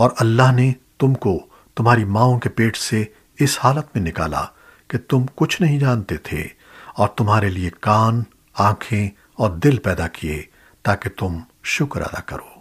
اور اللہ نے تم کو تمہاری ماؤں کے پیٹ سے اس حالت میں نکالا کہ تم کچھ نہیں جانتے تھے اور تمہارے لیے کان، آنکھیں اور دل پیدا کیے تاکہ تم شکر ادا کرو۔